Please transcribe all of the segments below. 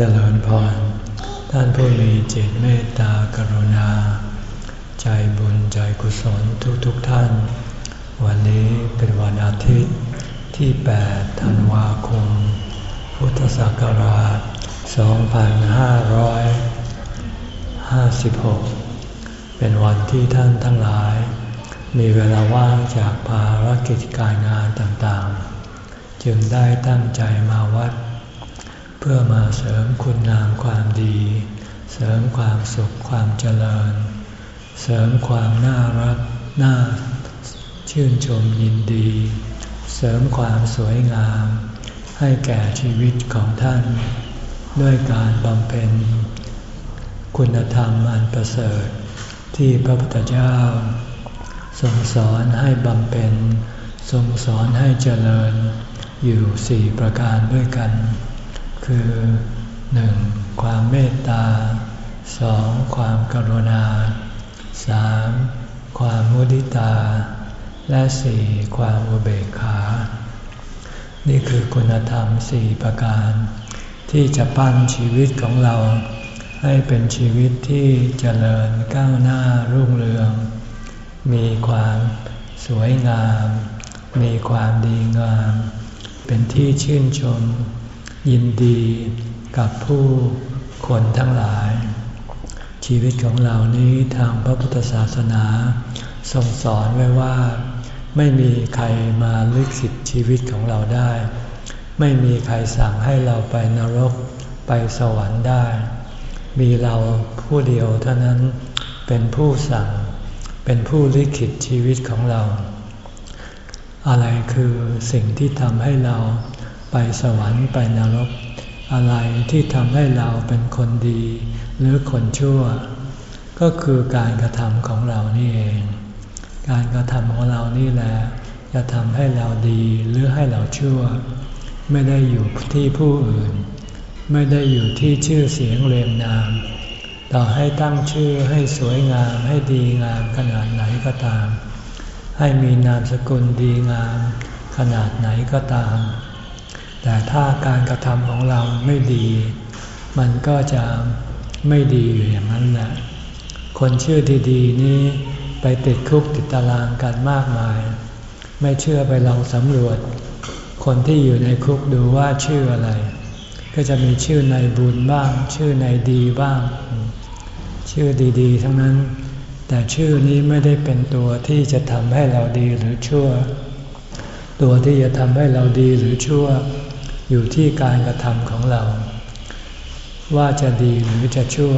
เจริญพร ท่านผู้มีจิตเมตตากรุณา ใจบุญใจกุศลทุกๆทท่าน วันนี้เป็นวันอาทิตย์ที่ 8 ธันวาคม พุทธศักราช 2556 เป็นวันที่ท่านทั้งหลาย มีเวลาว่างจากภารกิจการงานต่างๆ จึงได้ตั้งใจมาวัด เพื่อมาเสริมคุณงามความดี เสริมความสุขความเจริญ เสริมความน่ารักน่าชื่นชมยินดี เสริมความสวยงาม ให้แก่ชีวิตของท่าน ด้วยการบำเพ็ญ คุณธรรมอันประเสริฐ ที่พระพุทธเจ้าทรงสอนให้บำเพ็ญทรงสอนให้เจริญอยู่สี่ประการด้วยกัน คือ 1. ความเมตตา 2. ความกรุณา 3. ความมุดิตา และ 4. ความอุเบกขา นี่คือคุณธรรมสี่ประการ ที่จะปั้นชีวิตของเรา ให้เป็นชีวิตที่เจริญก้าวหน้ารุ่งเรือง มีความสวยงาม มีความดีงาม เป็นที่ชื่นชม ยินดีกับผู้คนทั้งหลาย ชีวิตของเรานี้ทางพระพุทธศาสนาทรงสอนไว้ว่า ไม่มีใครมาลึกสิทธิชีวิตของเราได้ ไม่มีใครสั่งให้เราไปนรกไปสวรรค์ได้ มีเราผู้เดียวเท่านั้นเป็นผู้สั่ง เป็นผู้ลิขิตชีวิตของเรา อะไรคือสิ่งที่ทำให้เรา ไปสวรรค์ไปนรก อะไรที่ทำให้เราเป็นคนดี หรือคนชั่ว ก็คือการกระทำของเรานี่เอง การกระทำของเรานี่แหละจะทำให้เราดีหรือให้เราชั่ว ไม่ได้อยู่ที่ผู้อื่น ไม่ได้อยู่ที่ชื่อเสียงเรียงนาม ต่อให้ตั้งชื่อให้สวยงามให้ดีงามขนาดไหนก็ตาม ให้มีนามสกุลดีงาม ขนาดไหนก็ตาม แต่ถ้าการกระทำของเราไม่ดี มันก็จะไม่ดีอยู่อย่างนั้นแหละ คนชื่อดีๆนี้ไปติดคุกติดตารางกันมากมาย ไม่เชื่อไปลองสำรวจ คนที่อยู่ในคุกดูว่าชื่ออะไร ก็จะมีชื่อในบุญบ้าง ชื่อในดีบ้าง ชื่อดีๆ ทั้งนั้น แต่ชื่อนี้ไม่ได้เป็นตัวที่จะทำให้เราดีหรือชั่ว ตัวที่จะทำให้เราดีหรือชั่ว อยู่ที่การกระทำของเรา ว่าจะดีหรือจะชั่ว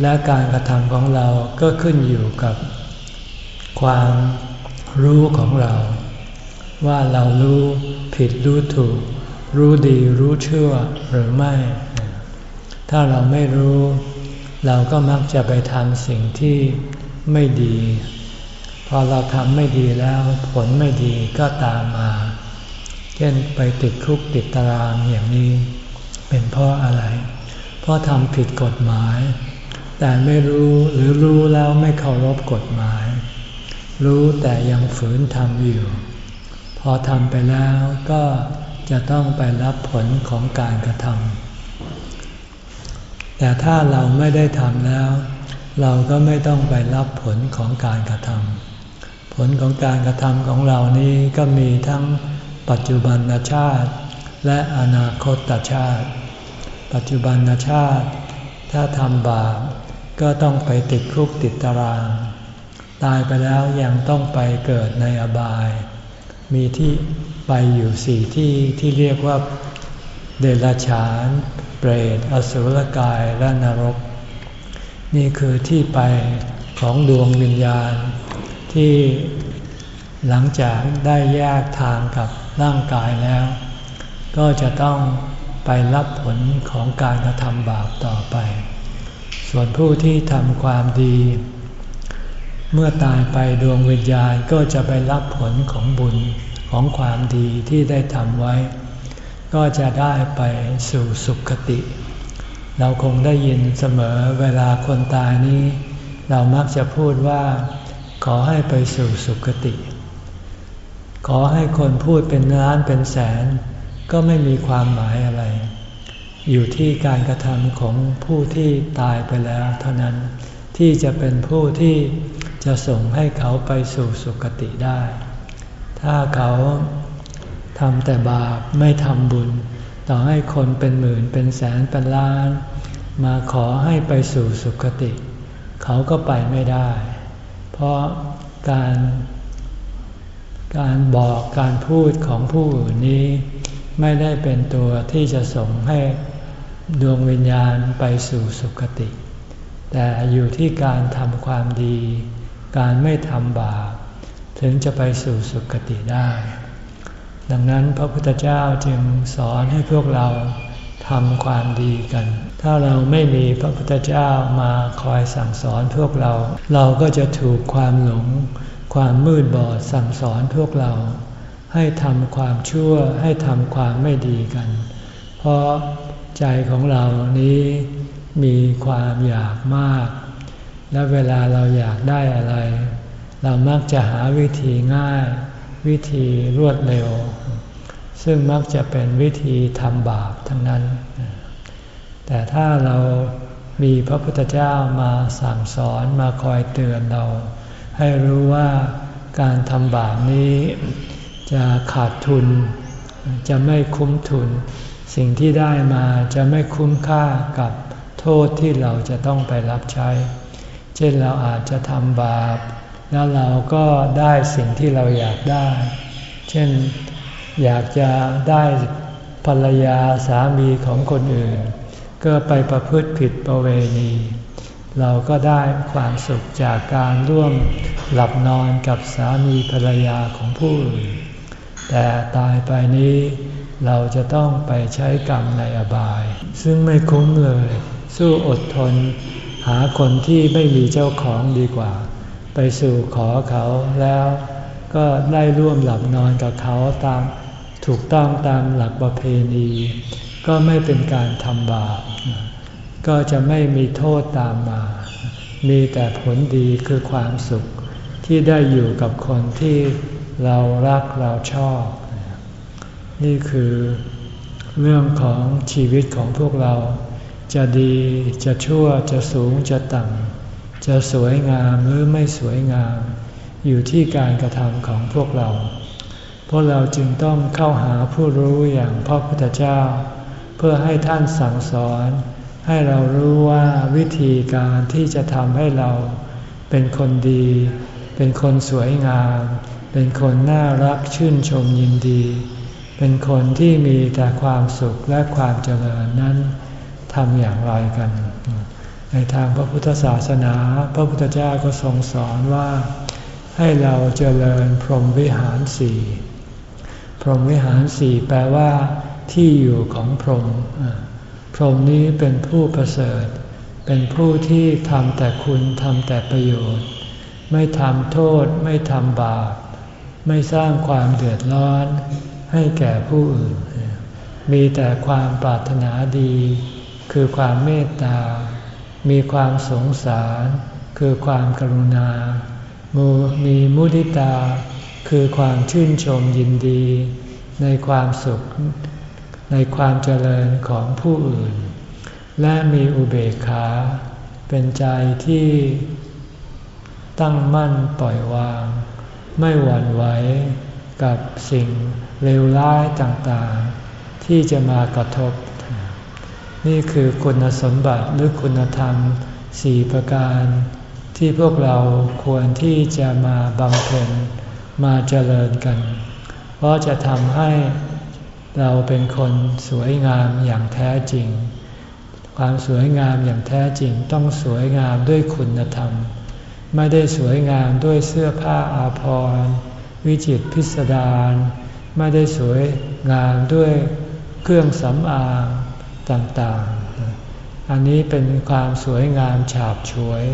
และการกระทำของเราก็ขึ้นอยู่กับ ความรู้ของเรา ว่าเรารู้ผิดรู้ถูก รู้ดีรู้ชั่วหรือไม่ ถ้าเราไม่รู้ เราก็มักจะไปทำสิ่งที่ไม่ดี พอเราทำไม่ดีแล้วผลไม่ดีก็ตามมา เช่นไปติดคุกติดตารางอย่างนี้ เป็นเพราะอะไร เพราะทำผิดกฎหมาย แต่ไม่รู้หรือรู้แล้วไม่เคารพกฎหมาย รู้แต่ยังฝืนทำอยู่ พอทำไปแล้วก็จะต้องไปรับผลของการกระทำแต่ถ้าเราไม่ได้ทำแล้ว เราก็ไม่ต้องไปรับผลของการกระทำผลของการกระทำของเรานี้ก็มีทั้ง ปัจจุบันชาติ และอนาคตชาติ ปัจจุบันชาติ ถ้าทำบาปก็ต้องไปติดคุกติดตาราง ตายไปแล้วยังต้องไปเกิดในอบาย มีที่ไปอยู่สี่ที่ที่เรียกว่าเดรัจฉาน เปรต อสุรกาย และนรก นี่คือที่ไปของดวงวิญญาณที่หลังจากได้แยกทางกับ ร่างกายแล้ว ก็จะต้องไปรับผลของการกระทำบาปต่อไป ส่วนผู้ที่ทำความดี เมื่อตายไปดวงวิญญาณก็จะไปรับผลของบุญของความดีที่ได้ทำไว้ ก็จะได้ไปสู่สุขติ เราคงได้ยินเสมอเวลาคนตายนี้ เรามักจะพูดว่า ขอให้ไปสู่สุขติ ขอให้คนพูดเป็นล้านเป็นแสน ก็ไม่มีความหมายอะไร อยู่ที่การกระทำของผู้ที่ตายไปแล้วเท่านั้นที่จะเป็นผู้ที่จะส่งให้เขาไปสู่สุคติได้ ถ้าเขาทำแต่บาปไม่ทำบุญ ต่อให้คนเป็นหมื่นเป็นแสนเป็นล้าน มาขอให้ไปสู่สุคติ เขาก็ไปไม่ได้ เพราะการ การบอกการพูดของผู้อื่นนี้ ไม่ได้เป็นตัวที่จะส่งให้ดวงวิญญาณไปสู่สุคติ แต่อยู่ที่การทำความดี การไม่ทำบาปถึงจะไปสู่สุคติได้ ดังนั้นพระพุทธเจ้าจึงสอนให้พวกเราทำความดีกัน ถ้าเราไม่มีพระพุทธเจ้ามาคอยสั่งสอนพวกเรา เราก็จะถูกความหลง ความมืดบอดสั่งสอนพวกเรา ให้ทำความชั่วให้ทำความไม่ดีกัน เพราะใจของเรานี้มีความอยากมาก และเวลาเราอยากได้อะไร เรามักจะหาวิธีง่าย วิธีรวดเร็ว ซึ่งมักจะเป็นวิธีทำบาปทั้งนั้น แต่ถ้าเรามีพระพุทธเจ้ามาสั่งสอนมาคอยเตือนเรา ให้รู้ว่าการทำบาปนี้จะขาดทุน จะไม่คุ้มทุน สิ่งที่ได้มาจะไม่คุ้มค่ากับโทษที่เราจะต้องไปรับใช้ เช่นเราอาจจะทำบาป แล้วเราก็ได้สิ่งที่เราอยากได้ เช่นอยากจะได้ภรรยาสามีของคนอื่น ก็ไปประพฤติผิดประเวณี เราก็ได้ความสุขจากการร่วมหลับนอนกับสามีภรรยาของผู้อื่น แต่ตายไปนี้เราจะต้องไปใช้กรรมในอบาย ซึ่งไม่คุ้มเลย สู้อดทน หาคนที่ไม่มีเจ้าของดีกว่า ไปสู่ขอเขาแล้วก็ได้ร่วมหลับนอนกับเขาตามถูกต้องตามหลักประเพณี ก็ไม่เป็นการทำบาป ก็จะไม่มีโทษตามมา มีแต่ผลดีคือความสุข ที่ได้อยู่กับคนที่เรารักเราชอบ นี่คือเรื่องของชีวิตของพวกเรา จะดีจะชั่วจะสูงจะต่ำจะสวยงามหรือไม่สวยงาม อยู่ที่การกระทำของพวกเรา เพราะเราจึงต้องเข้าหาผู้รู้อย่างพระพุทธเจ้า เพื่อให้ท่านสั่งสอน ให้เรารู้ว่าวิธีการที่จะทำให้เราเป็นคนดี เป็นคนสวยงาม เป็นคนน่ารักชื่นชมยินดี เป็นคนที่มีแต่ความสุขและความเจริญนั้นทำอย่างไรกัน ในทางพระพุทธศาสนา พระพุทธเจ้าก็ทรงสอนว่า ให้เราเจริญพรหมวิหารสี่พรหมวิหารสี่แปลว่า ที่อยู่ของพรหม พรหมนี้เป็นผู้ประเสริฐ เป็นผู้ที่ทำแต่คุณทำแต่ประโยชน์ ไม่ทำโทษไม่ทำบาป ไม่สร้างความเดือดร้อน ให้แก่ผู้อื่น มีแต่ความปรารถนาดี คือความเมตตา มีความสงสาร คือความกรุณามูมีมุทิตา คือความชื่นชมยินดี ในความสุข ในความเจริญของผู้อื่น และมีอุเบกขา เป็นใจที่ตั้งมั่นปล่อยวาง ไม่หวั่นไหวกับสิ่งเลวร้ายต่างๆ ที่จะมากระทบ นี่คือคุณสมบัติหรือคุณธรรมสี่ประการที่พวกเราควรที่จะมาบำเพ็ญมาเจริญกัน เพราะจะทำให้ เราเป็นคนสวยงามอย่างแท้จริง ความสวยงามอย่างแท้จริงต้องสวยงามด้วยคุณธรรม ไม่ได้สวยงามด้วยเสื้อผ้าอาภรณ์วิจิตพิสดารไม่ได้สวยงามด้วยเครื่องสำอางต่างๆ อันนี้เป็นความสวยงามฉาบฉวย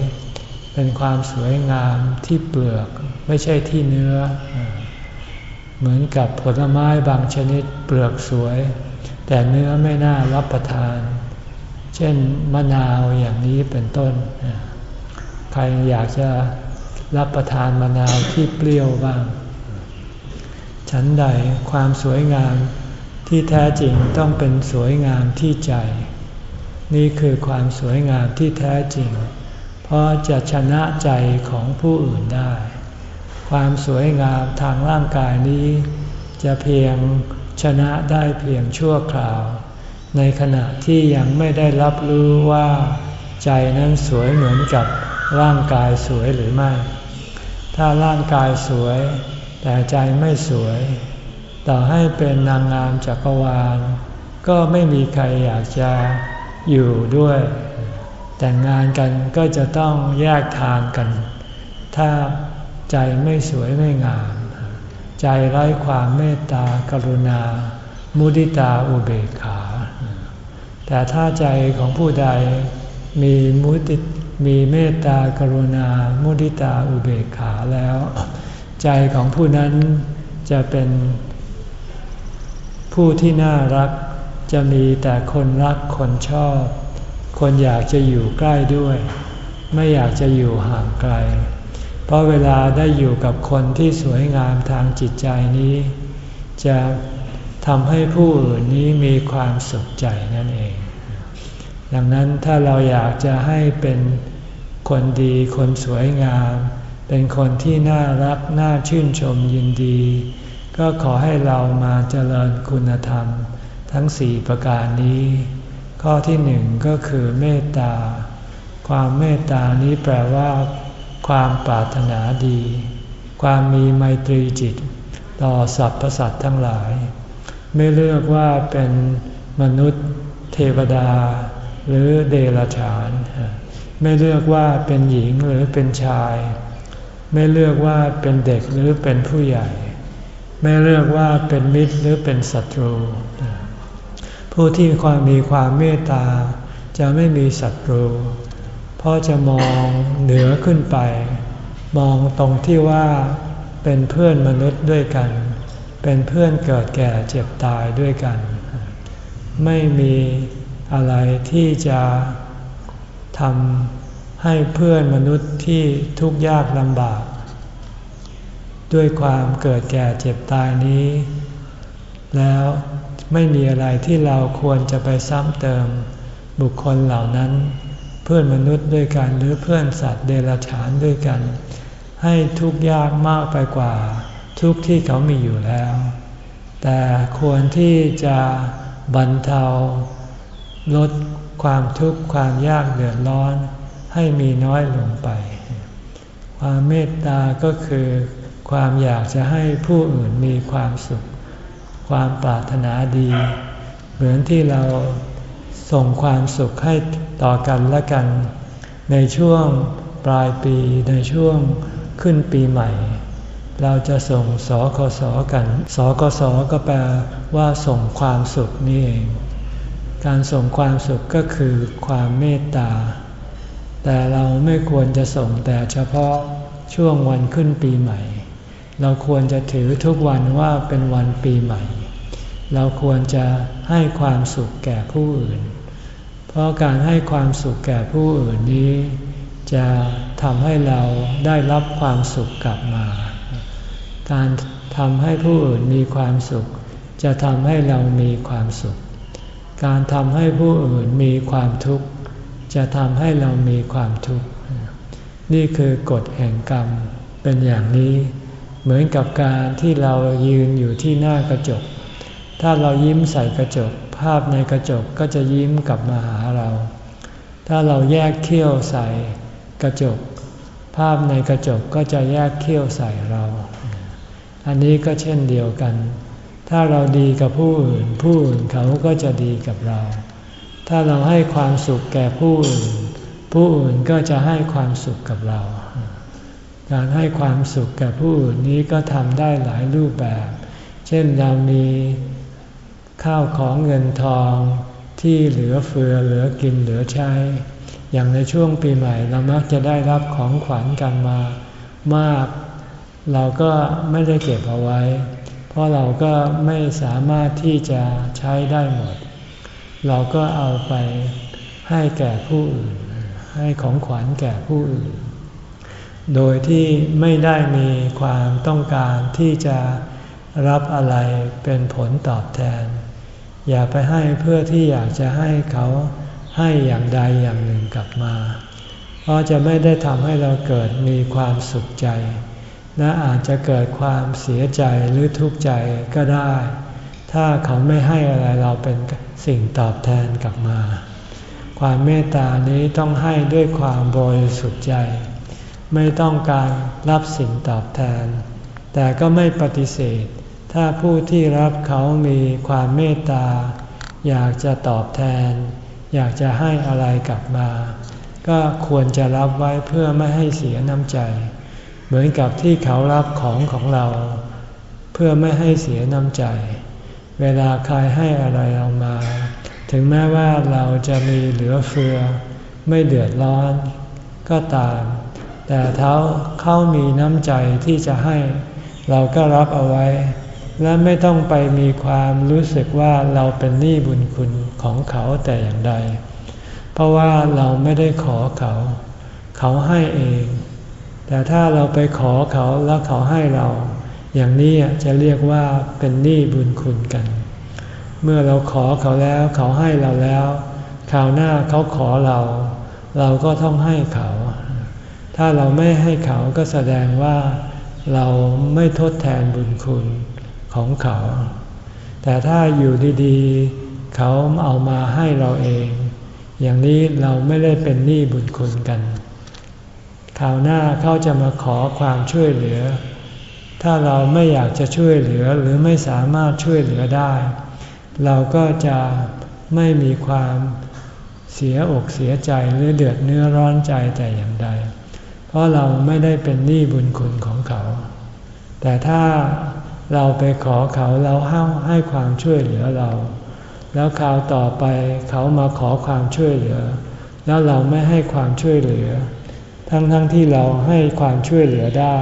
เป็นความสวยงามที่เปลือกไม่ใช่ที่เนื้อ เหมือนกับผลไม้บางชนิดเปลือกสวย แต่เนื้อไม่น่ารับประทาน เช่นมะนาวอย่างนี้เป็นต้น ใครอยากจะรับประทานมะนาวที่เปรี้ยวบ้าง ฉันใดความสวยงามที่แท้จริงต้องเป็นสวยงามที่ใจ นี่คือความสวยงามที่แท้จริง เพราะจะชนะใจของผู้อื่นได้ ความสวยงามทางร่างกายนี้ จะเพียงชนะได้เพียงชั่วคราว ในขณะที่ยังไม่ได้รับรู้ว่า ใจนั้นสวยเหมือนกับร่างกายสวยหรือไม่ ถ้าร่างกายสวย แต่ใจไม่สวย ต่อให้เป็นนางงามจักรวาล ก็ไม่มีใครอยากจะอยู่ด้วย แต่งงานกันก็จะต้องแยกทางกัน ถ้า ใจไม่สวยไม่งาม ใจไร้ความเมตตากรุณา มุดิตาอุเบกขา แต่ถ้าใจของผู้ใดมีมุติมีเมตตากรุณา มุทิตาอุเบกขาแล้ว ใจของผู้นั้นจะเป็นผู้ที่น่ารักจะมีแต่คนรักคนชอบ คนอยากจะอยู่ใกล้ด้วย ไม่อยากจะอยู่ห่างไกล เพราะเวลาได้อยู่กับคนที่สวยงามทางจิตใจนี้ จะทำให้ผู้อื่นนี้มีความสุขใจนั่นเอง ดังนั้นถ้าเราอยากจะให้เป็นคนดีคนสวยงาม เป็นคนที่น่ารักน่าชื่นชมยินดี ก็ขอให้เรามาเจริญคุณธรรม ทั้งสี่ประการนี้ ข้อที่หนึ่งก็คือเมตตา ความเมตตานี้แปลว่า ความปรารถนาดี ความมีไมตรีจิต ต่อสรรพสัตว์ทั้งหลาย ไม่เลือกว่าเป็นมนุษย์ เทวดา หรือเดรัจฉาน ไม่เลือกว่าเป็นหญิงหรือเป็นชาย ไม่เลือกว่าเป็นเด็กหรือเป็นผู้ใหญ่ ไม่เลือกว่าเป็นมิตรหรือเป็นศัตรู ผู้ที่ความมีความเมตตาจะไม่มีศัตรู เพราะจะมองเหนือขึ้นไป มองตรงที่ว่าเป็นเพื่อนมนุษย์ด้วยกัน เป็นเพื่อนเกิดแก่เจ็บตายด้วยกัน ไม่มีอะไรที่จะทำให้เพื่อนมนุษย์ที่ทุกข์ยากลำบาก ด้วยความเกิดแก่เจ็บตายนี้ แล้วไม่มีอะไรที่เราควรจะไปซ้ำเติมบุคคลเหล่านั้น พื่อนมนุษย์ด้วยกัน หรือเพื่อนสัตว์เดรัจฉานด้วยกัน ให้ทุกข์ยากมากไปกว่า ทุกที่เขามีอยู่แล้ว แต่ควรที่จะบรรเทา ลดความทุกข์ความยากเดือดร้อน ให้มีน้อยลงไป ความเมตตาก็คือ ความอยากจะให้ผู้อื่นมีความสุข ความปรารถนาดี เหมือนที่เราส่งความสุขให้ ต่อกันและกัน ในช่วงปลายปีในช่วงขึ้นปีใหม่ เราจะส่งสคสกัน สคสก็แปลว่าส่งความสุขนี่เอง การส่งความสุขก็คือความเมตตา แต่เราไม่ควรจะส่งแต่เฉพาะช่วงวันขึ้นปีใหม่ เราควรจะถือทุกวันว่าเป็นวันปีใหม่ เราควรจะให้ความสุขแก่ผู้อื่น เพราะการให้ความสุขแก่ผู้อื่นนี้ จะทำให้เราได้รับความสุขกลับมา การทำให้ผู้อื่นมีความสุข จะทำให้เรามีความสุข การทำให้ผู้อื่นมีความทุกข์ จะทำให้เรามีความทุกข์ นี่คือกฎแห่งกรรมเป็นอย่างนี้ เหมือนกับการที่เรายืนอยู่ที่หน้ากระจก ถ้าเรายิ้มใส่กระจก ภาพในกระจกก็จะยิ้มกลับมาหาเรา ถ้าเราแยกเขี้ยวใส่กระจก ภาพในกระจกก็จะแยกเขี้ยวใส่เรา อันนี้ก็เช่นเดียวกัน ถ้าเราดีกับผู้อื่น ผู้อื่นเขาก็จะดีกับเรา ถ้าเราให้ความสุขแก่ผู้อื่น ผู้อื่นก็จะให้ความสุขกับเรา การให้ความสุขแก่ผู้อื่นนี้ก็ทำได้หลายรูปแบบ เช่นเรามี ข้าวของเงินทองที่เหลือเฟือเหลือกินเหลือใช้ อย่างในช่วงปีใหม่เรามักจะได้รับของขวัญกันมามาก เราก็ไม่ได้เก็บเอาไว้ เพราะเราก็ไม่สามารถที่จะใช้ได้หมด เราก็เอาไปให้แก่ผู้อื่น ให้ของขวัญแก่ผู้อื่น โดยที่ไม่ได้มีความต้องการที่จะรับอะไรเป็นผลตอบแทน อย่าไปให้เพื่อที่อยากจะให้เขาให้อย่างใดอย่างหนึ่งกลับมา เพราะจะไม่ได้ทำให้เราเกิดมีความสุขใจ และอาจจะเกิดความเสียใจหรือทุกข์ใจก็ได้ ถ้าเขาไม่ให้อะไรเราเป็นสิ่งตอบแทนกลับมา ความเมตตานี้ต้องให้ด้วยความบริสุทธิ์ใจ ไม่ต้องการรับสิ่งตอบแทน แต่ก็ไม่ปฏิเสธ ถ้าผู้ที่รับเขามีความเมตตา อยากจะตอบแทน อยากจะให้อะไรกลับมา ก็ควรจะรับไว้เพื่อไม่ให้เสียน้ำใจ เหมือนกับที่เขารับของของเรา เพื่อไม่ให้เสียน้ำใจ เวลาใครให้อะไรเรามา ถึงแม้ว่าเราจะมีเหลือเฟือ ไม่เดือดร้อน ก็ตาม แต่เท้าเขามีน้ำใจที่จะให้ เราก็รับเอาไว้ และไม่ต้องไปมีความรู้สึกว่าเราเป็นหนี้บุญคุณของเขาแต่อย่างใด เพราะว่าเราไม่ได้ขอเขา เขาให้เอง แต่ถ้าเราไปขอเขาแล้วเขาให้เรา อย่างนี้จะเรียกว่าเป็นหนี้บุญคุณกัน เมื่อเราขอเขาแล้วเขาให้เราแล้วคราวหน้าเขาขอเรา เราก็ต้องให้เขา ถ้าเราไม่ให้เขาก็แสดงว่าเราไม่ทดแทนบุญคุณ ของเขา แต่ถ้าอยู่ดีๆ เขาเอามาให้เราเอง อย่างนี้เราไม่ได้เป็นหนี้บุญคุณกันคราวหน้าเขาจะมาขอความช่วยเหลือ ถ้าเราไม่อยากจะช่วยเหลือหรือไม่สามารถช่วยเหลือได้ เราก็จะไม่มีความเสียอกเสียใจหรือเดือดเนื้อร้อนใจแต่อย่างใด เพราะเราไม่ได้เป็นหนี้บุญคุณของเขา แต่ถ้า เราไปขอเขาแล้วให้ให้ความช่วยเหลือเรา แล้วคราวต่อไปเขามาขอความช่วยเหลือ แล้วเราไม่ให้ความช่วยเหลือ ทั้งๆทที่เราให้ความช่วยเหลือได้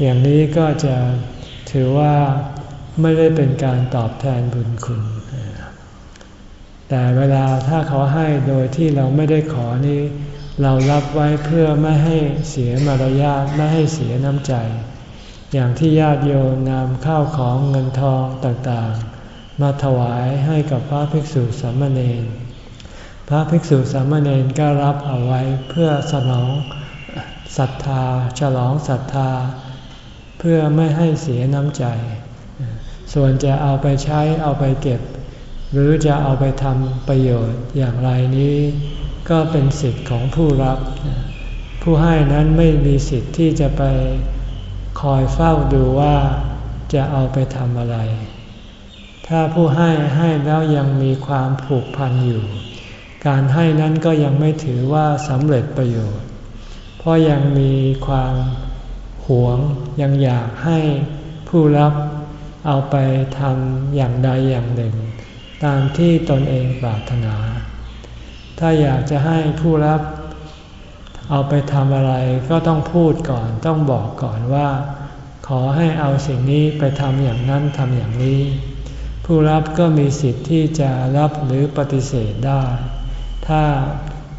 อย่างนี้ก็จะถือว่าไม่ได้เป็นการตอบแทนบุญคุณ แต่เวลาถ้าเขาให้โดยที่เราไม่ได้ขอนี้ เรารับไว้เพื่อไม่ให้เสียมารยาทไม่ให้เสียน้ำใจ อย่างที่ญาติโยมนำข้าวของเงินทองต่างๆ มาถวายให้กับพระภิกษุสามเณรพระภิกษุสามเณรก็รับเอาไว้เพื่อสนองศรัทธา ฉลองศรัทธา เพื่อไม่ให้เสียน้ำใจ ส่วนจะเอาไปใช้เอาไปเก็บ หรือจะเอาไปทำประโยชน์อย่างไรนี้ ก็เป็นสิทธิ์ของผู้รับ ผู้ให้นั้นไม่มีสิทธิ์ที่จะไป คอยเฝ้าดูว่าจะเอาไปทำอะไร ถ้าผู้ให้ให้แล้วยังมีความผูกพันอยู่ การให้นั้นก็ยังไม่ถือว่าสำเร็จประโยชน์ เพราะยังมีความหวงยังอยากให้ผู้รับเอาไปทำอย่างใดอย่างหนึ่ง ตามที่ตนเองปรารถนา ถ้าอยากจะให้ผู้รับ เอาไปทำอะไรก็ต้องพูดก่อนต้องบอกก่อนว่า ขอให้เอาสิ่งนี้ไปทำอย่างนั้นทำอย่างนี้ ผู้รับก็มีสิทธิ์ที่จะรับหรือปฏิเสธได้ ถ้า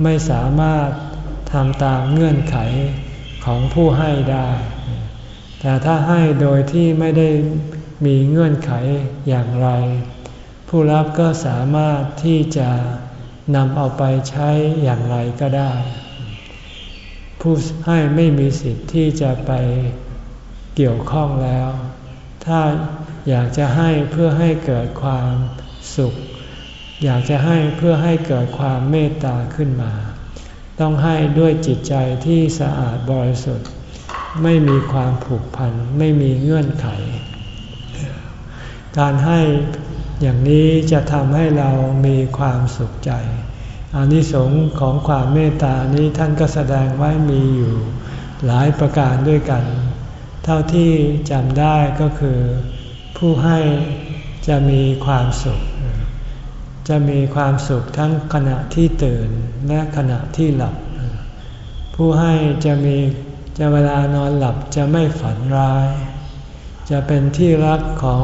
ไม่สามารถทำตามเงื่อนไขของผู้ให้ได้ แต่ถ้าให้โดยที่ไม่ได้มีเงื่อนไขอย่างไร ผู้รับก็สามารถที่จะนำเอาไปใช้อย่างไรก็ได้ ผู้ให้ไม่มีสิทธิ์ที่จะไปเกี่ยวข้องแล้ว ถ้าอยากจะให้เพื่อให้เกิดความสุข อยากจะให้เพื่อให้เกิดความเมตตาขึ้นมา ต้องให้ด้วยจิตใจที่สะอาดบริสุทธิ์ ไม่มีความผูกพัน ไม่มีเงื่อนไข การให้อย่างนี้จะทำให้เรามีความสุขใจ อานิสงส์ของความเมตตานี้ท่านก็แสดงไว้มีอยู่หลายประการด้วยกัน เท่าที่จำได้ก็คือผู้ให้จะมีความสุข จะมีความสุขทั้งขณะที่ตื่นและขณะที่หลับ ผู้ให้จะมีจะเวลานอนหลับจะไม่ฝันร้าย จะเป็นที่รักของ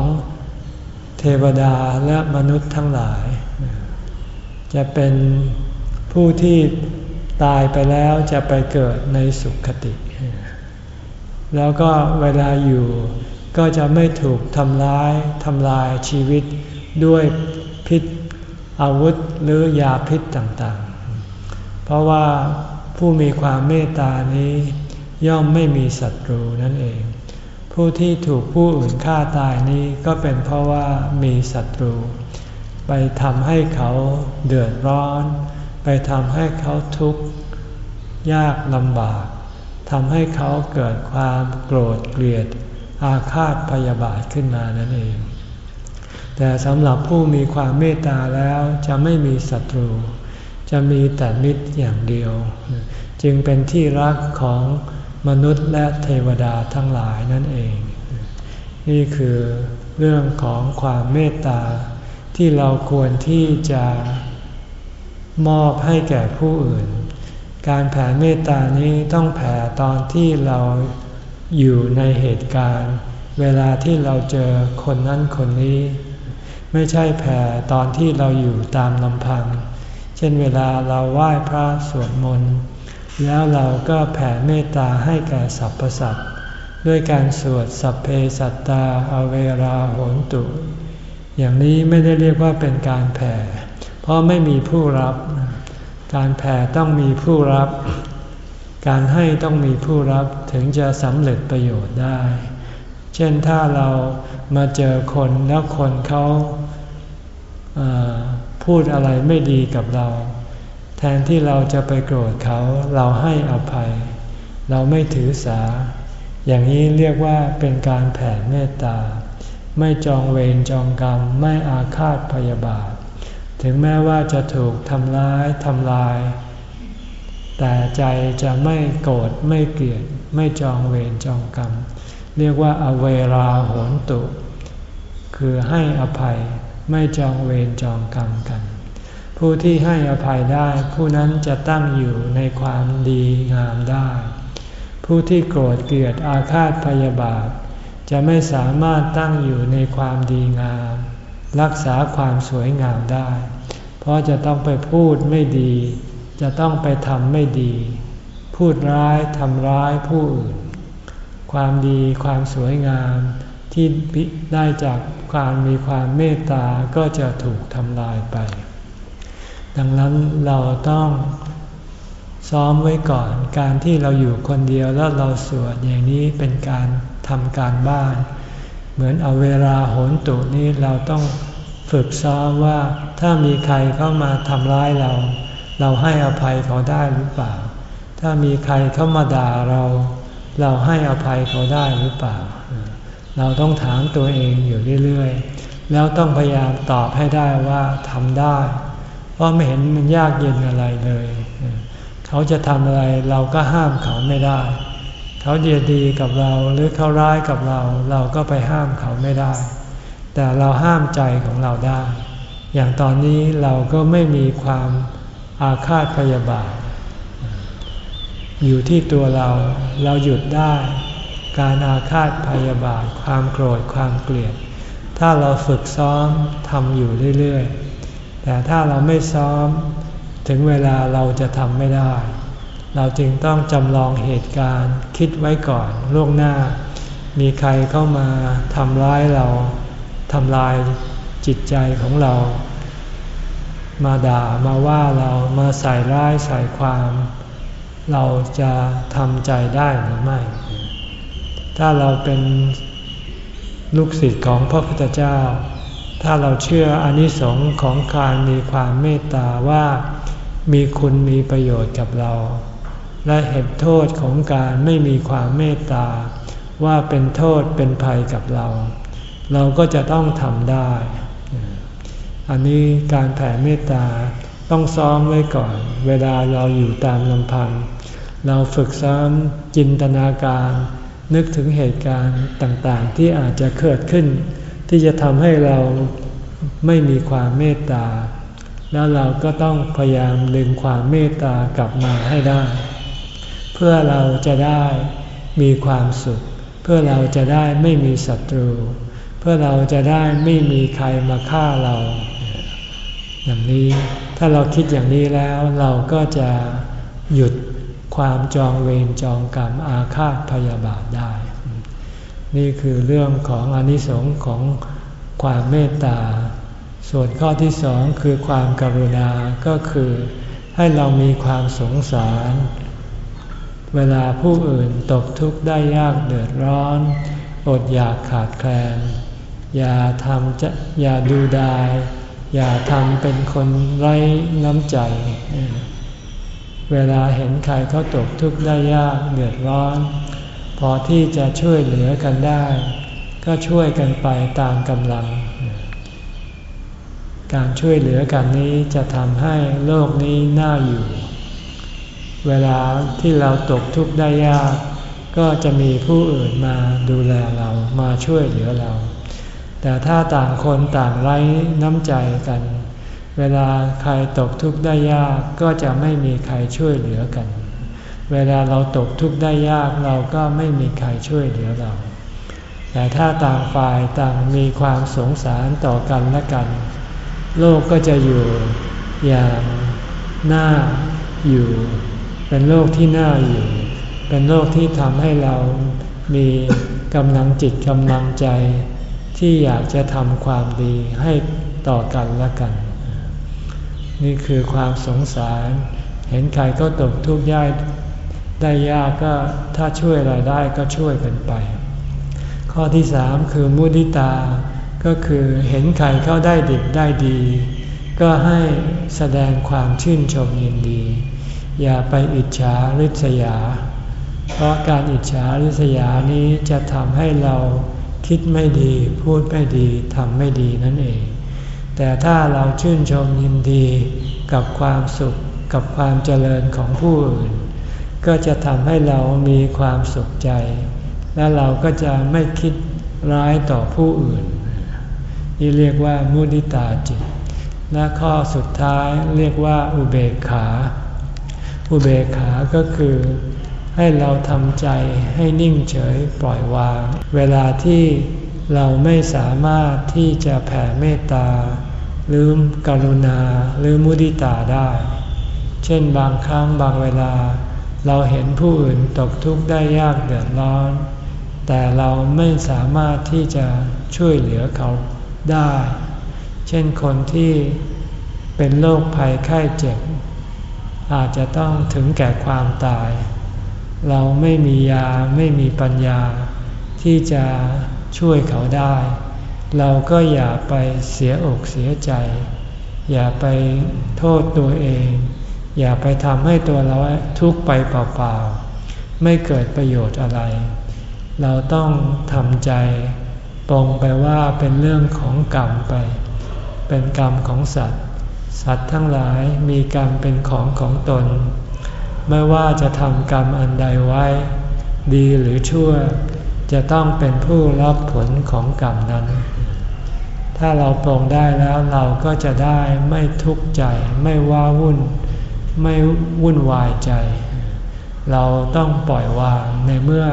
เทวดาและมนุษย์ทั้งหลาย จะเป็นผู้ที่ตายไปแล้วจะไปเกิดในสุขคติ แล้วก็เวลาอยู่ก็จะไม่ถูกทำร้ายทำลายชีวิตด้วยพิษอาวุธหรือยาพิษต่างๆ เพราะว่าผู้มีความเมตตานี้ย่อมไม่มีศัตรูนั่นเอง ผู้ที่ถูกผู้อื่นฆ่าตายนี้ก็เป็นเพราะว่ามีศัตรู ไปทำให้เขาเดือดร้อน ไปทำให้เขาทุกข์ยากลำบากทำให้เขาเกิดความโกรธเกลียด อาฆาตพยาบาทขึ้นมานั่นเอง แต่สำหรับผู้มีความเมตตาแล้วจะไม่มีศัตรู จะมีแต่มิตรอย่างเดียว จึงเป็นที่รักของมนุษย์และเทวดาทั้งหลายนั่นเอง นี่คือเรื่องของความเมตตา ที่เราควรที่จะมอบให้แก่ผู้อื่น การแผ่เมตตานี้ต้องแผ่ตอนที่เราอยู่ในเหตุการณ์ เวลาที่เราเจอคนนั้นคนนี้ ไม่ใช่แผ่ตอนที่เราอยู่ตามลำพัง เช่นเวลาเราไหว้พระสวดมนต์แล้วเราก็แผ่เมตตาให้แก่สรรพสัตว์ด้วยการสวดสัพเพสัตตาอเวราโหนตุ อย่างนี้ไม่ได้เรียกว่าเป็นการแผ่ เพราะไม่มีผู้รับ การแผ่ต้องมีผู้รับ การให้ต้องมีผู้รับถึงจะสำเร็จประโยชน์ได้ เช่นถ้าเรามาเจอคนแล้วคนเขาพูดอะไรไม่ดีกับเรา แทนที่เราจะไปโกรธเขาเราให้อภัย เราไม่ถือสา อย่างนี้เรียกว่าเป็นการแผ่เมตตา ไม่จองเวรจองกรรม ไม่อาฆาตพยาบาท ถึงแม้ว่าจะถูกทำร้ายทำลาย แต่ใจจะไม่โกรธไม่เกลียด ไม่จองเวรจองกรรม เรียกว่าอเวราโหนตุ คือให้อภัยไม่จองเวรจองกรรมกัน ผู้ที่ให้อภัยได้ ผู้นั้นจะตั้งอยู่ในความดีงามได้ ผู้ที่โกรธเกลียดอาฆาตพยาบาท จะไม่สามารถตั้งอยู่ในความดีงาม รักษาความสวยงามได้ เพราะจะต้องไปพูดไม่ดี จะต้องไปทำไม่ดี พูดร้ายทำร้ายผู้อื่น ความดีความสวยงามที่ได้จากความมีความเมตตาก็จะถูกทำลายไป ดังนั้นเราต้องซ้อมไว้ก่อน การที่เราอยู่คนเดียวแล้วเราสวดอย่างนี้เป็นการ ทำการบ้าน เหมือนเอาเวลาโหนตุนี้เราต้องฝึกซ้อมว่าถ้ามีใครเข้ามาทำร้ายเรา เราให้อภัยเขาได้หรือเปล่า ถ้ามีใครเข้ามาด่าเรา เราให้อภัยเขาได้หรือเปล่า เราต้องถามตัวเองอยู่เรื่อยๆ แล้วต้องพยายามตอบให้ได้ว่าทำได้ เพราะไม่เห็นมันยากเย็นอะไรเลย เขาจะทำอะไรเราก็ห้ามเขาไม่ได้ เขาดีดีกับเราหรือเขาร้ายกับเรา เราก็ไปห้ามเขาไม่ได้ แต่เราห้ามใจของเราได้ อย่างตอนนี้เราก็ไม่มีความอาฆาตพยาบาท อยู่ที่ตัวเราเราหยุดได้ การอาฆาตพยาบาท ความโกรธความเกลียด ถ้าเราฝึกซ้อมทำอยู่เรื่อยๆ แต่ถ้าเราไม่ซ้อม ถึงเวลาเราจะทำไม่ได้ เราจึงต้องจำลองเหตุการณ์คิดไว้ก่อนล่วงหน้า มีใครเข้ามาทำร้ายเราทำลายจิตใจของเรา มาด่ามาว่าเรามาใส่ร้ายใส่ความ เราจะทำใจได้หรือไม่ ถ้าเราเป็นลูกศิษย์ของพระพุทธเจ้า ถ้าเราเชื่ออนิสงค์ของการมีความเมตตาว่ามีคุณมีประโยชน์กับเรา และเห็นโทษของการไม่มีความเมตตา ว่าเป็นโทษเป็นภัยกับเรา เราก็จะต้องทำได้ อันนี้การแผ่เมตตาต้องซ้อมไว้ก่อน เวลาเราอยู่ตามลำพัง เราฝึกซ้อมจินตนาการ นึกถึงเหตุการณ์ต่างๆ ที่อาจจะเกิดขึ้น ที่จะทำให้เราไม่มีความเมตตา แล้วเราก็ต้องพยายามดึงความเมตตากลับมาให้ได้ เพื่อเราจะได้มีความสุข เพื่อเราจะได้ไม่มีศัตรู เพื่อเราจะได้ไม่มีใครมาฆ่าเรา อย่างนี้ถ้าเราคิดอย่างนี้แล้วเราก็จะหยุดความจองเวรจองกรรมอาฆาตพยาบาทได้ นี่คือเรื่องของอนิสงค์ของความเมตตา ส่วนข้อที่สองคือความกรุณาก็คือให้เรามีความสงสาร เวลาผู้อื่นตกทุกข์ได้ยากเดือดร้อน อดอยากขาดแคลน อย่าทำจะอย่าดูดาย อย่าทำเป็นคนไร้น้ำใจ เวลาเห็นใครเขาตกทุกข์ได้ยากเดือดร้อน พอที่จะช่วยเหลือกันได้ ก็ช่วยกันไปตามกำลัง การช่วยเหลือกันนี้จะทำให้โลกนี้น่าอยู่ เวลาที่เราตกทุกข์ได้ยาก ก็จะมีผู้อื่นมาดูแลเรามาช่วยเหลือเรา แต่ถ้าต่างคนต่างไร้น้ำใจกัน เวลาใครตกทุกข์ได้ยากก็จะไม่มีใครช่วยเหลือกัน เวลาเราตกทุกข์ได้ยากเราก็ไม่มีใครช่วยเหลือเรา แต่ถ้าต่างฝ่ายต่างมีความสงสารต่อกันและกัน โลกก็จะอยู่อย่างน่าอยู่ เป็นโลกที่น่าอยู่ เป็นโลกที่ทำให้เรามีกำลังจิตกำลังใจ ที่อยากจะทำความดีให้ต่อกันและกัน นี่คือความสงสาร เห็นใครก็ตกทุกข์ยากได้ยากก็ถ้าช่วยอะไรได้ก็ช่วยกันไป ข้อที่สามคือมุดิตา ก็คือเห็นใครเขาได้ดิบได้ดี ก็ให้แสดงความชื่นชมยินดี อย่าไปอิจฉาริษยา เพราะการอิจฉาริษยานี้จะทำให้เราคิดไม่ดี พูดไม่ดีทำไม่ดีนั่นเอง แต่ถ้าเราชื่นชมยินดีกับความสุขกับความเจริญของผู้อื่น ก็จะทำให้เรามีความสุขใจ และเราก็จะไม่คิดร้ายต่อผู้อื่น นี่เรียกว่ามุนิตาจิตและข้อสุดท้ายเรียกว่าอุเบกขา อุเบกขาก็คือ ให้เราทำใจให้นิ่งเฉยปล่อยวาง เวลาที่เราไม่สามารถที่จะแผ่เมตตา หรือกรุณาหรือมุติตาได้ เช่นบางครั้งบางเวลา เราเห็นผู้อื่นตกทุกข์ได้ยากเดือดร้อน แต่เราไม่สามารถที่จะช่วยเหลือเขาได้ เช่นคนที่เป็นโรคภัยไข้เจ็บ อาจจะต้องถึงแก่ความตาย เราไม่มียาไม่มีปัญญา ที่จะช่วยเขาได้ เราก็อย่าไปเสียอกเสียใจ อย่าไปโทษตัวเอง อย่าไปทำให้ตัวเราทุกข์ไปเปล่าๆ ไม่เกิดประโยชน์อะไร เราต้องทำใจตรงไปว่าเป็นเรื่องของกรรมไป เป็นกรรมของสัตว์ สัตว์ทั้งหลายมีกรรมเป็นของของตน ไม่ว่าจะทำกรรมอันใดไว้ ดีหรือชั่ว จะต้องเป็นผู้รับผลของกรรมนั้น ถ้าเราปรงได้แล้วเราก็จะได้ไม่ทุกข์ใจ ไม่ว้าวุ่น ไม่วุ่นวายใจ เราต้องปล่อยวางในเมื่อ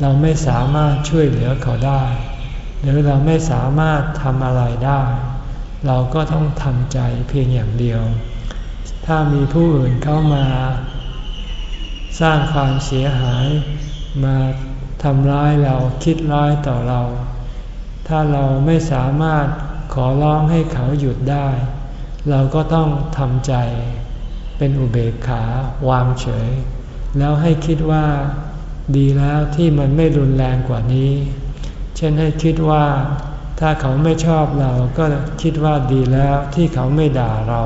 เราไม่สามารถช่วยเหลือเขาได้ หรือเราไม่สามารถทำอะไรได้ เราก็ต้องทำใจเพียงอย่างเดียว ถ้ามีผู้อื่นเข้ามาสร้างความเสียหาย มาทำร้ายเราคิดร้ายต่อเรา ถ้าเราไม่สามารถขอร้องให้เขาหยุดได้ เราก็ต้องทำใจเป็นอุเบกขาวางเฉย แล้วให้คิดว่าดีแล้วที่มันไม่รุนแรงกว่านี้ เช่นให้คิดว่า ถ้าเขาไม่ชอบเราก็คิดว่าดีแล้วที่เขาไม่ด่าเรา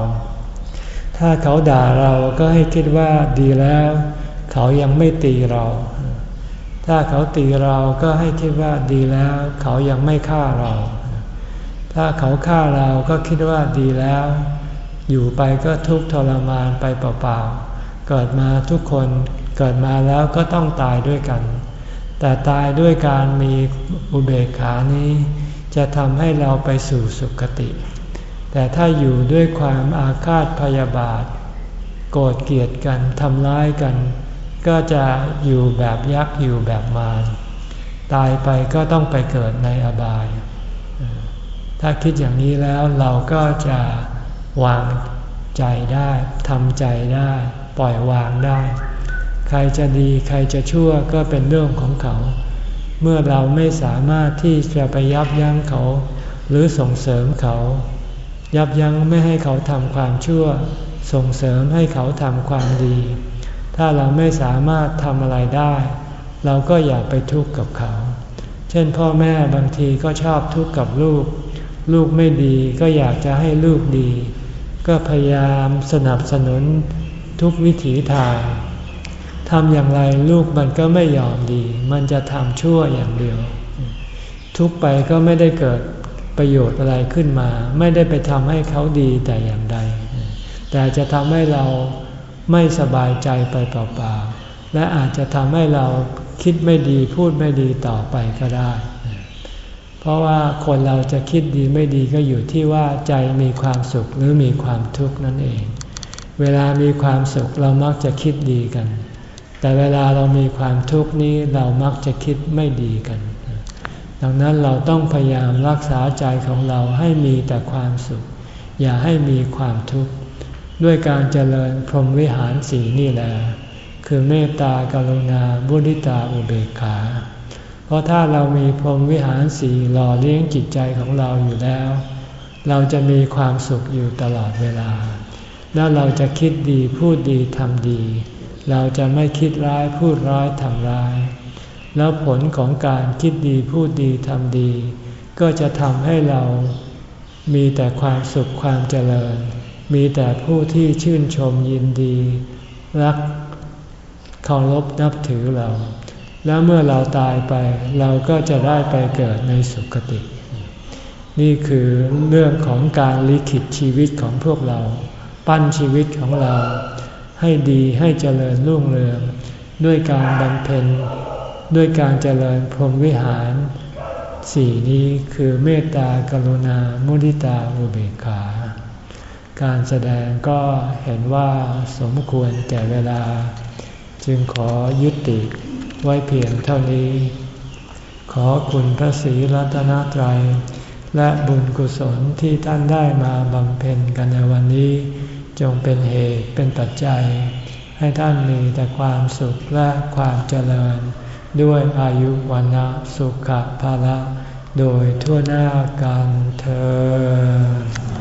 ถ้าเขาด่าเราก็ให้คิดว่าดีแล้ว เขายังไม่ตีเรา ถ้าเขาตีเราก็ให้คิดว่าดีแล้ว เขายังไม่ฆ่าเรา ถ้าเขาฆ่าเราก็คิดว่าดีแล้ว อยู่ไปก็ทุกข์ทรมานไปเปล่าๆเกิดมาทุกคนเกิดมาแล้วก็ต้องตายด้วยกัน แต่ตายด้วยการมีอุเบกขานี้ จะทำให้เราไปสู่สุคติ แต่ถ้าอยู่ด้วยความอาฆาตพยาบาท โกรธเกลียดกันทำร้ายกัน ก็จะอยู่แบบยักษ์อยู่แบบมารตายไปก็ต้องไปเกิดในอบาย ถ้าคิดอย่างนี้แล้วเราก็จะวางใจได้ทำใจได้ ปล่อยวางได้ ใครจะดีใครจะชั่วก็เป็นเรื่องของเขา เมื่อเราไม่สามารถที่จะไปยับยั้งเขา หรือส่งเสริมเขา ยับยั้งไม่ให้เขาทำความชั่ว ส่งเสริมให้เขาทำความดี ถ้าเราไม่สามารถทำอะไรได้ เราก็อย่าไปทุกข์กับเขา เช่นพ่อแม่บางทีก็ชอบทุกข์กับลูก ลูกไม่ดีก็อยากจะให้ลูกดี ก็พยายามสนับสนุนทุกวิถีทาง ทำอย่างไรลูกมันก็ไม่ยอมดี มันจะทำชั่วอย่างเดียว ทุกไปก็ไม่ได้เกิดประโยชน์อะไรขึ้นมา ไม่ได้ไปทำให้เขาดีแต่อย่างใด แต่จะทำให้เราไม่สบายใจไปเปล่าๆ และอาจจะทำให้เราคิดไม่ดีพูดไม่ดีต่อไปก็ได้ เพราะว่าคนเราจะคิดดีไม่ดีก็อยู่ที่ว่าใจมีความสุขหรือมีความทุกข์นั่นเอง เวลามีความสุขเรามักจะคิดดีกัน แต่เวลาเรามีความทุกข์นี้เรามักจะคิดไม่ดีกัน ดังนั้นเราต้องพยายามรักษาใจของเราให้มีแต่ความสุข อย่าให้มีความทุกข์ ด้วยการเจริญพรหมวิหารสีนี่แหละคือเมตตากรุณาบุริตาอุเบกขา เพราะถ้าเรามีพรหมวิหารสีหล่อเลี้ยงจิตใจของเราอยู่แล้ว เราจะมีความสุขอยู่ตลอดเวลา แล้วเราจะคิดดีพูดดีทำดี เราจะไม่คิดร้ายพูดร้ายทำร้าย แล้วผลของการคิดดีพูดดีทำดี ก็จะทำให้เรามีแต่ความสุขความเจริญ มีแต่ผู้ที่ชื่นชมยินดี รักเคารพนับถือเรา แล้วเมื่อเราตายไป เราก็จะได้ไปเกิดในสุคติ นี่คือเรื่องของการลิขิตชีวิตของพวกเรา ปั้นชีวิตของเรา ให้ดีให้เจริญรุ่งเรือง ด้วยการบำเพ็ญด้วยการเจริญพรหมวิหาร สี่นี้คือเมตตากรุณา มุทิตาอุเบกขา การแสดงก็เห็นว่าสมควรแก่เวลา จึงขอยุติไว้เพียงเท่านี้ ขอคุณพระศรีรัตนตรัย และบุญกุศลที่ท่านได้มาบำเพ็ญกันในวันนี้ จงเป็นเหตุเป็นปัจจัย ให้ท่านมีแต่ความสุขและความเจริญ ด้วยอายุวันนะสุขภาละ โดยทั่วหน้ากันเธอ